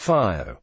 Fire.